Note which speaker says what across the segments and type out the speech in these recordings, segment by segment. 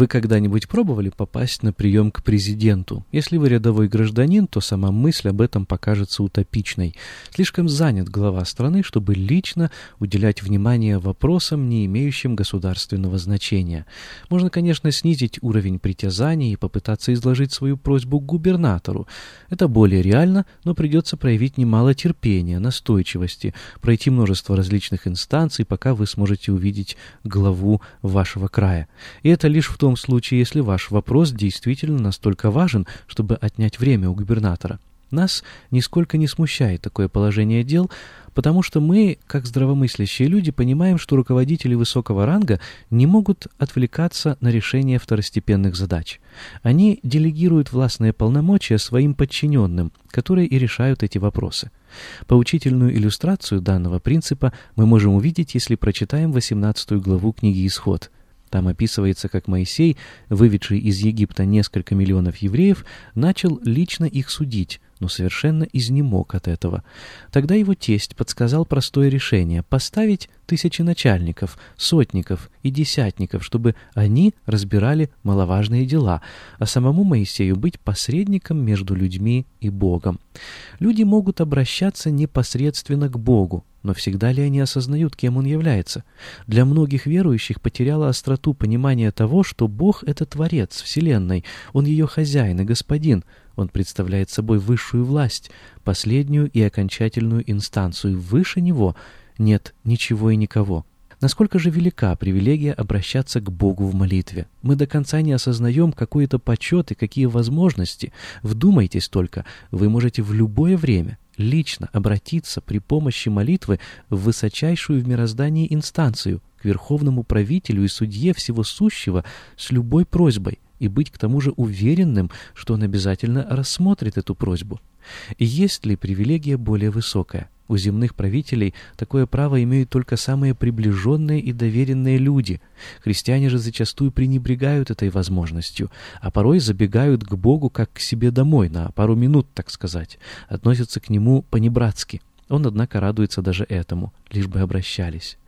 Speaker 1: Вы когда-нибудь пробовали попасть на прием к президенту? Если вы рядовой гражданин, то сама мысль об этом покажется утопичной. Слишком занят глава страны, чтобы лично уделять внимание вопросам, не имеющим государственного значения. Можно, конечно, снизить уровень притязаний и попытаться изложить свою просьбу к губернатору. Это более реально, но придется проявить немало терпения, настойчивости, пройти множество различных инстанций, пока вы сможете увидеть главу вашего края. И это лишь в том том случае, если ваш вопрос действительно настолько важен, чтобы отнять время у губернатора. Нас нисколько не смущает такое положение дел, потому что мы, как здравомыслящие люди, понимаем, что руководители высокого ранга не могут отвлекаться на решение второстепенных задач. Они делегируют властные полномочия своим подчиненным, которые и решают эти вопросы. Поучительную иллюстрацию данного принципа мы можем увидеть, если прочитаем 18 главу книги «Исход». Там описывается, как Моисей, выведший из Египта несколько миллионов евреев, начал лично их судить, но совершенно изнемог от этого. Тогда его тесть подсказал простое решение — поставить тысячи начальников, сотников и десятников, чтобы они разбирали маловажные дела, а самому Моисею быть посредником между людьми и Богом. Люди могут обращаться непосредственно к Богу, но всегда ли они осознают, кем он является? Для многих верующих потеряло остроту понимания того, что Бог — это Творец Вселенной, Он ее хозяин и господин — он представляет собой высшую власть, последнюю и окончательную инстанцию. Выше него нет ничего и никого. Насколько же велика привилегия обращаться к Богу в молитве? Мы до конца не осознаем, какой это почет и какие возможности. Вдумайтесь только, вы можете в любое время лично обратиться при помощи молитвы в высочайшую в мироздании инстанцию, к верховному правителю и судье всего сущего с любой просьбой и быть к тому же уверенным, что он обязательно рассмотрит эту просьбу. Есть ли привилегия более высокая? У земных правителей такое право имеют только самые приближенные и доверенные люди. Христиане же зачастую пренебрегают этой возможностью, а порой забегают к Богу как к себе домой, на пару минут, так сказать, относятся к Нему по-небратски. Он, однако, радуется даже этому, лишь бы обращались.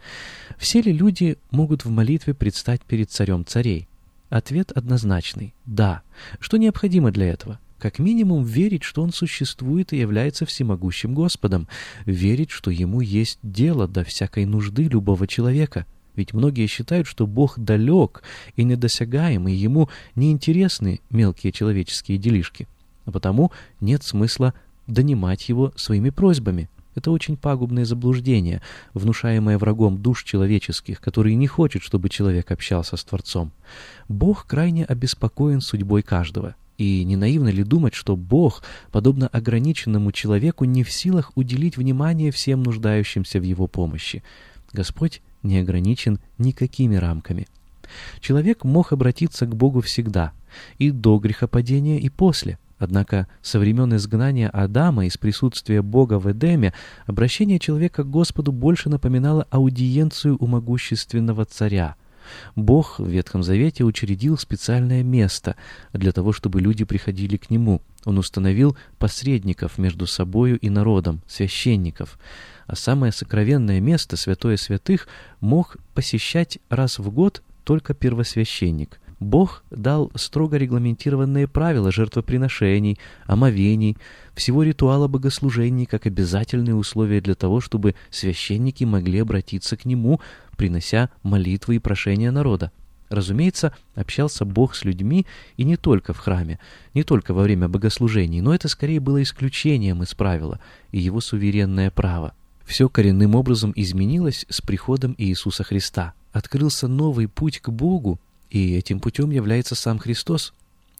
Speaker 1: Все ли люди могут в молитве предстать перед царем царей? Ответ однозначный – да. Что необходимо для этого? Как минимум верить, что Он существует и является всемогущим Господом, верить, что Ему есть дело до всякой нужды любого человека. Ведь многие считают, что Бог далек и недосягаем, и Ему неинтересны мелкие человеческие делишки. А потому нет смысла донимать Его своими просьбами. Это очень пагубное заблуждение, внушаемое врагом душ человеческих, который не хочет, чтобы человек общался с Творцом. Бог крайне обеспокоен судьбой каждого. И не наивно ли думать, что Бог, подобно ограниченному человеку, не в силах уделить внимание всем нуждающимся в его помощи? Господь не ограничен никакими рамками. Человек мог обратиться к Богу всегда, и до грехопадения, и после. Однако со времен изгнания Адама из присутствия Бога в Эдеме обращение человека к Господу больше напоминало аудиенцию у могущественного царя. Бог в Ветхом Завете учредил специальное место для того, чтобы люди приходили к Нему. Он установил посредников между собою и народом, священников. А самое сокровенное место, святое святых, мог посещать раз в год только первосвященник. Бог дал строго регламентированные правила жертвоприношений, омовений, всего ритуала богослужений как обязательные условия для того, чтобы священники могли обратиться к Нему, принося молитвы и прошения народа. Разумеется, общался Бог с людьми и не только в храме, не только во время богослужений, но это скорее было исключением из правила и его суверенное право. Все коренным образом изменилось с приходом Иисуса Христа. Открылся новый путь к Богу, и этим путем является сам Христос.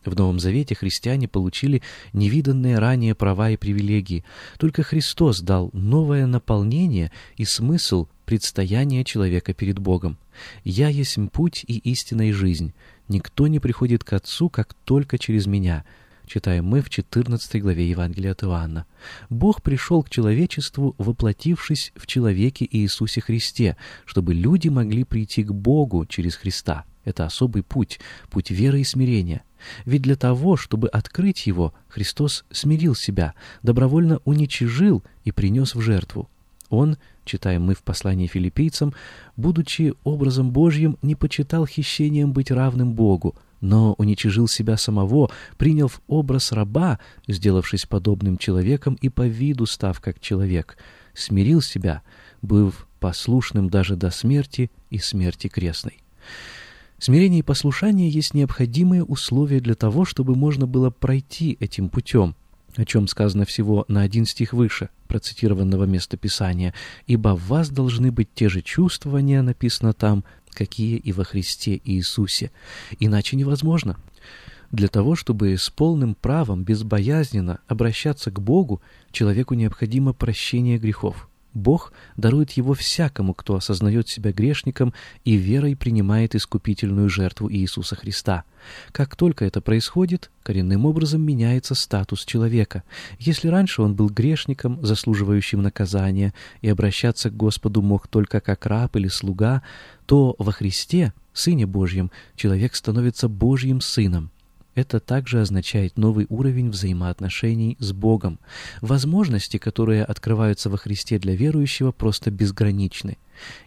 Speaker 1: В Новом Завете христиане получили невиданные ранее права и привилегии. Только Христос дал новое наполнение и смысл предстояния человека перед Богом. «Я есть путь и истина и жизнь. Никто не приходит к Отцу, как только через Меня», читаем мы в 14 главе Евангелия от Иоанна. Бог пришел к человечеству, воплотившись в человеке Иисусе Христе, чтобы люди могли прийти к Богу через Христа. Это особый путь, путь веры и смирения. Ведь для того, чтобы открыть его, Христос смирил себя, добровольно уничижил и принес в жертву. Он, читаем мы в послании филиппийцам, будучи образом Божьим, не почитал хищением быть равным Богу, но уничижил себя самого, приняв образ раба, сделавшись подобным человеком и по виду став как человек, смирил себя, быв послушным даже до смерти и смерти крестной. Смирение и послушание есть необходимые условия для того, чтобы можно было пройти этим путем, о чем сказано всего на один стих выше процитированного местописания, «Ибо в вас должны быть те же чувствования, написано там, какие и во Христе Иисусе. Иначе невозможно». Для того, чтобы с полным правом, безбоязненно обращаться к Богу, человеку необходимо прощение грехов. Бог дарует его всякому, кто осознает себя грешником и верой принимает искупительную жертву Иисуса Христа. Как только это происходит, коренным образом меняется статус человека. Если раньше он был грешником, заслуживающим наказания, и обращаться к Господу мог только как раб или слуга, то во Христе, Сыне Божьем, человек становится Божьим Сыном. Это также означает новый уровень взаимоотношений с Богом. Возможности, которые открываются во Христе для верующего, просто безграничны.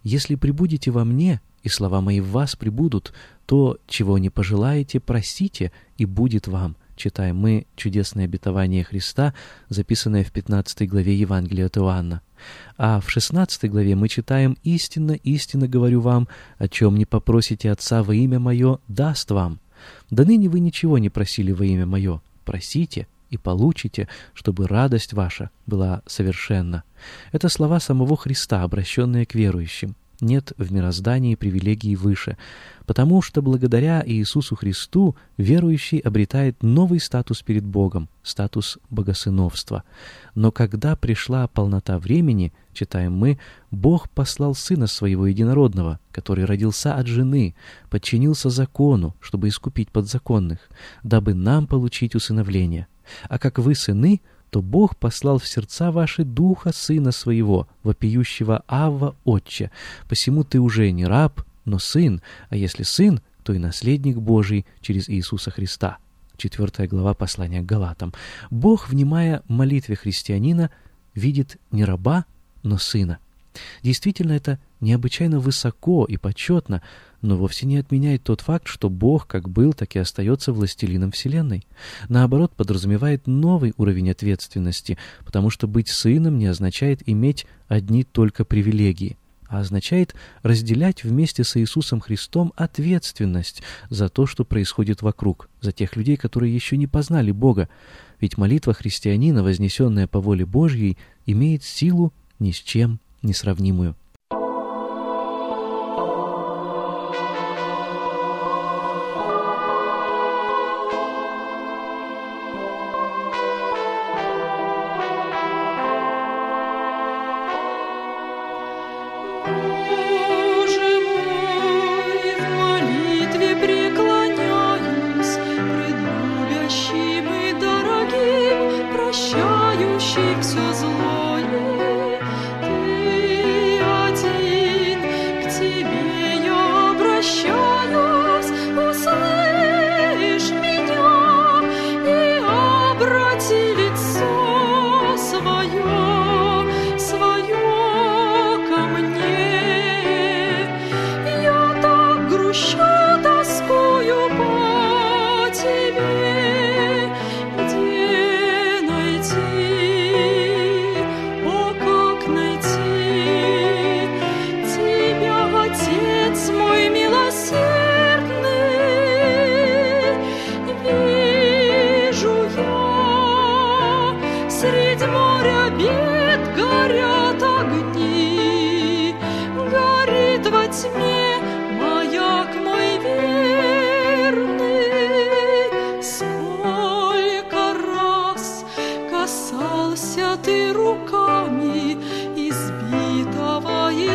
Speaker 1: «Если прибудете во мне, и слова мои в вас прибудут, то, чего не пожелаете, просите, и будет вам». Читаем мы чудесное обетование Христа, записанное в 15 главе Евангелия от Иоанна. А в 16 главе мы читаем «Истинно, истинно говорю вам, о чем не попросите Отца во имя Мое, даст вам». Да ныне вы ничего не просили во имя Мое. Просите и получите, чтобы радость ваша была совершенна». Это слова самого Христа, обращенные к верующим нет в мироздании привилегий выше, потому что благодаря Иисусу Христу верующий обретает новый статус перед Богом, статус богосыновства. Но когда пришла полнота времени, читаем мы, Бог послал Сына Своего Единородного, который родился от жены, подчинился закону, чтобы искупить подзаконных, дабы нам получить усыновление. А как вы сыны — то Бог послал в сердца ваши Духа Сына Своего, вопиющего Авва Отче. Посему ты уже не раб, но сын, а если сын, то и наследник Божий через Иисуса Христа. Четвертая глава послания к Галатам. Бог, внимая молитве христианина, видит не раба, но сына. Действительно, это необычайно высоко и почетно, но вовсе не отменяет тот факт, что Бог как был, так и остается властелином Вселенной. Наоборот, подразумевает новый уровень ответственности, потому что быть сыном не означает иметь одни только привилегии, а означает разделять вместе с Иисусом Христом ответственность за то, что происходит вокруг, за тех людей, которые еще не познали Бога. Ведь молитва христианина, вознесенная по воле Божьей, имеет силу ни с чем несравнимую.
Speaker 2: sure.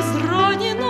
Speaker 2: изранена